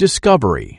Discovery.